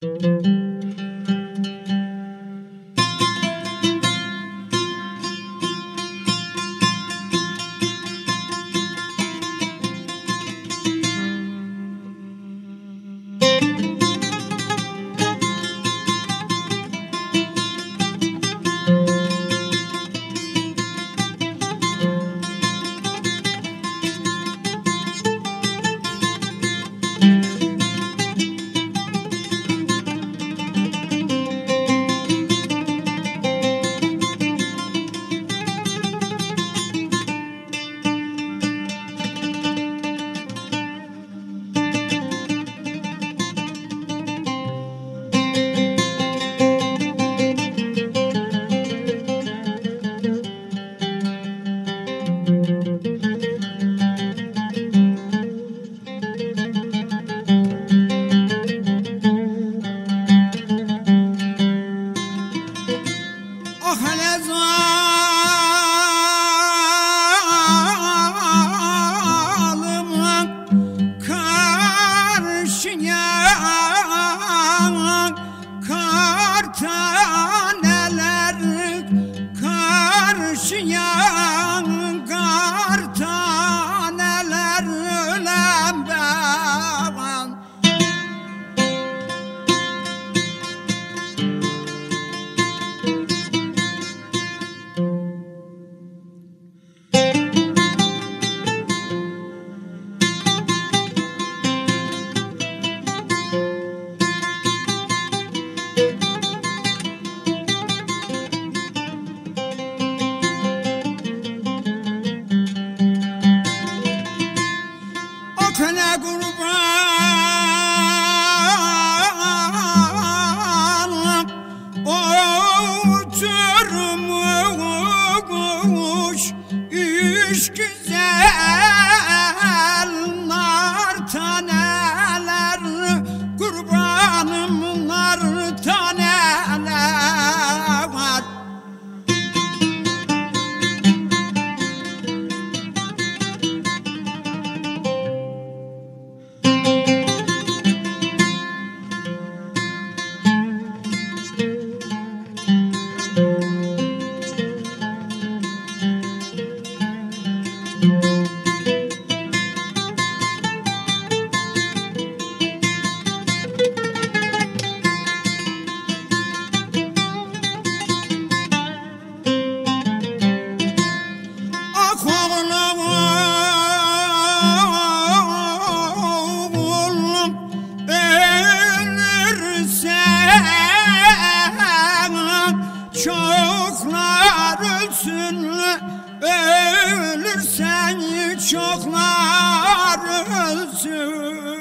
Ah Akına kurban. Oturmuş iş güzel ölsün ölürsen çoklar ölsün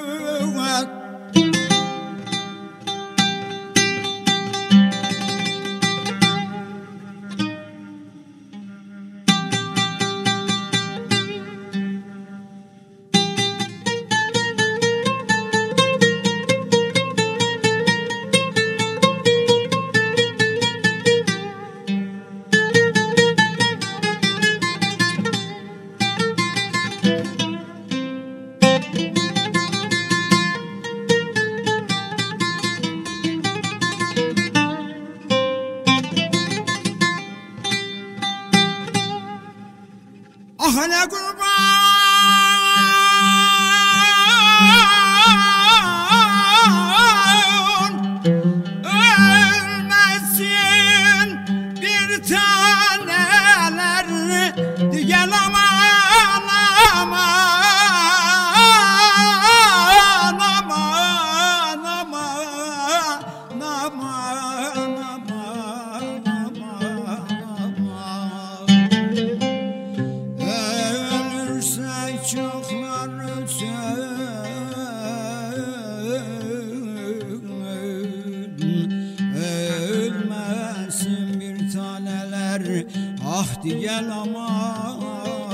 Oh, and Ölmesin bir taneler. Ah diyen aman